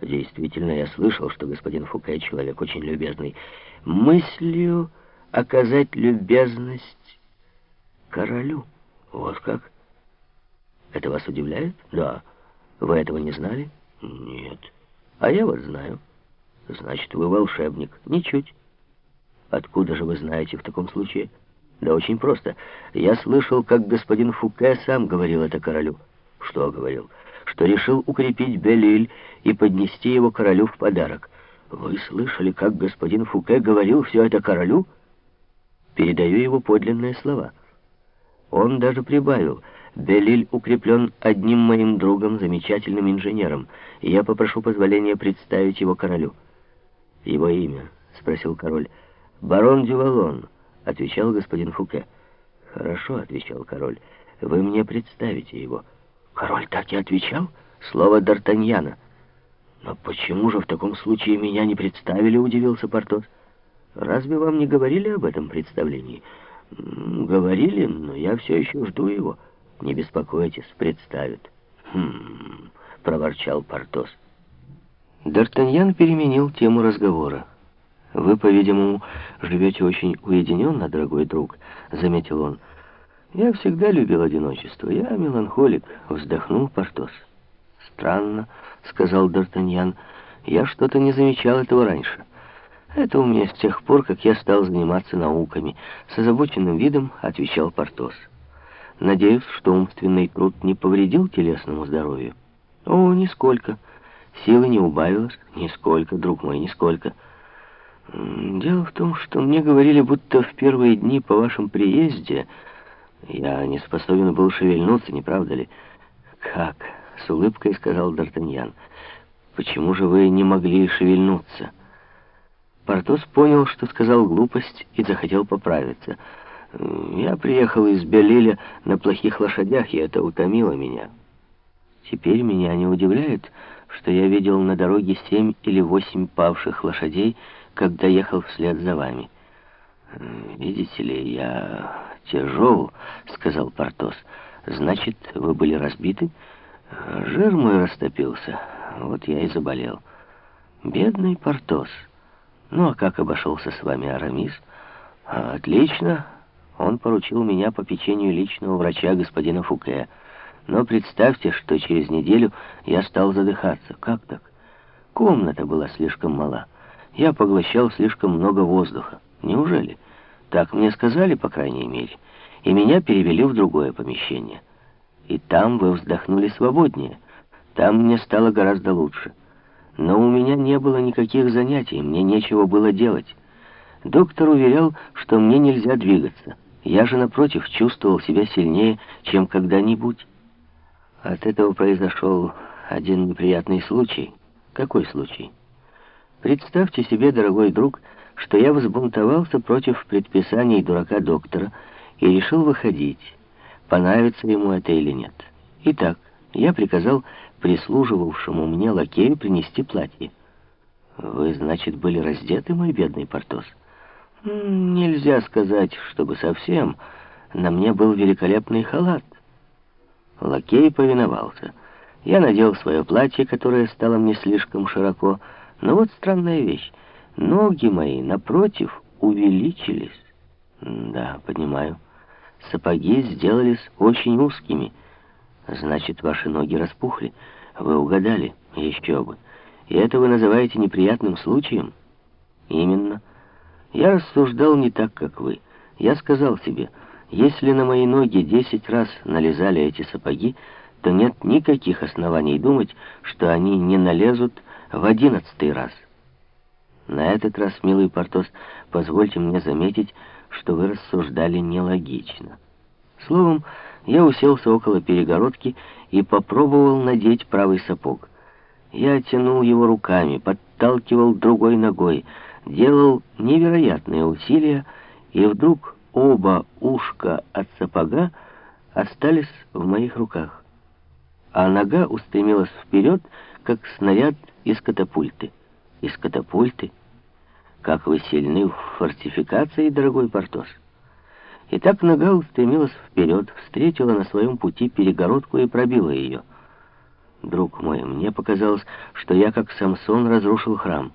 Действительно, я слышал, что господин Фуке человек очень любезный. Мыслью оказать любезность королю. Вот как? Это вас удивляет? Да. Вы этого не знали? Нет. А я вот знаю. Значит, вы волшебник. Ничуть. Откуда же вы знаете в таком случае? Да очень просто. Я слышал, как господин Фуке сам говорил это королю. Что говорил? Что решил укрепить Белиль и поднести его королю в подарок. Вы слышали, как господин Фуке говорил все это королю? Передаю его подлинные слова. Он даже прибавил. Белиль укреплен одним моим другом, замечательным инженером, и я попрошу позволения представить его королю. Его имя? Спросил король. Барон Дювалон отвечал господин Фуке. «Хорошо», — отвечал король, — «вы мне представите его». «Король так и отвечал?» «Слово Д'Артаньяна». «Но почему же в таком случае меня не представили?» — удивился Портос. «Разве вам не говорили об этом представлении?» «Говорили, но я все еще жду его». «Не беспокойтесь, представят». «Хм...» — проворчал Портос. Д'Артаньян переменил тему разговора. «Вы, по-видимому, живете очень уединенно, дорогой друг», — заметил он. «Я всегда любил одиночество. Я меланхолик», — вздохнул Портос. «Странно», — сказал Д'Артаньян. «Я что-то не замечал этого раньше. Это у меня с тех пор, как я стал заниматься науками», — с озабоченным видом отвечал Портос. «Надеюсь, что умственный труд не повредил телесному здоровью?» «О, нисколько. Силы не убавилось. Нисколько, друг мой, нисколько». Дело в том, что мне говорили, будто в первые дни по вашем приезде я не способен был шевельнуться, не правда ли? Как? С улыбкой сказал Д'Артаньян. Почему же вы не могли шевельнуться? Портос понял, что сказал глупость и захотел поправиться. Я приехал из Белиля на плохих лошадях, и это утомило меня. Теперь меня не удивляет, что я видел на дороге семь или восемь павших лошадей, когда ехал вслед за вами. «Видите ли, я тяжел», — сказал Портос. «Значит, вы были разбиты?» «Жир мой растопился, вот я и заболел». «Бедный Портос. Ну, а как обошелся с вами Арамис?» «Отлично. Он поручил меня по печенью личного врача господина Фуке. Но представьте, что через неделю я стал задыхаться. Как так? Комната была слишком мала». Я поглощал слишком много воздуха. Неужели? Так мне сказали, по крайней мере. И меня перевели в другое помещение. И там вы вздохнули свободнее. Там мне стало гораздо лучше. Но у меня не было никаких занятий, мне нечего было делать. Доктор уверял, что мне нельзя двигаться. Я же, напротив, чувствовал себя сильнее, чем когда-нибудь. От этого произошел один неприятный случай. Какой случай? Представьте себе, дорогой друг, что я взбунтовался против предписаний дурака-доктора и решил выходить, понравится ему это или нет. Итак, я приказал прислуживавшему мне лакею принести платье. Вы, значит, были раздеты, мой бедный Портос? Нельзя сказать, чтобы совсем. На мне был великолепный халат. Лакей повиновался. Я надел свое платье, которое стало мне слишком широко, но вот странная вещь. Ноги мои, напротив, увеличились. Да, понимаю. Сапоги сделались очень узкими. Значит, ваши ноги распухли. Вы угадали. Еще бы. И это вы называете неприятным случаем? Именно. Я рассуждал не так, как вы. Я сказал себе, если на мои ноги десять раз налезали эти сапоги, то нет никаких оснований думать, что они не налезут в одиннадцатый раз. На этот раз, милый Портос, позвольте мне заметить, что вы рассуждали нелогично. Словом, я уселся около перегородки и попробовал надеть правый сапог. Я тянул его руками, подталкивал другой ногой, делал невероятные усилия, и вдруг оба ушка от сапога остались в моих руках, а нога устремилась вперед, как снаряд из катапульты. Из катапульты? Как вы сильны в фортификации, дорогой Портос. Итак, нога устремилась вперед, встретила на своем пути перегородку и пробила ее. друг мой, мне показалось, что я, как Самсон, разрушил храм.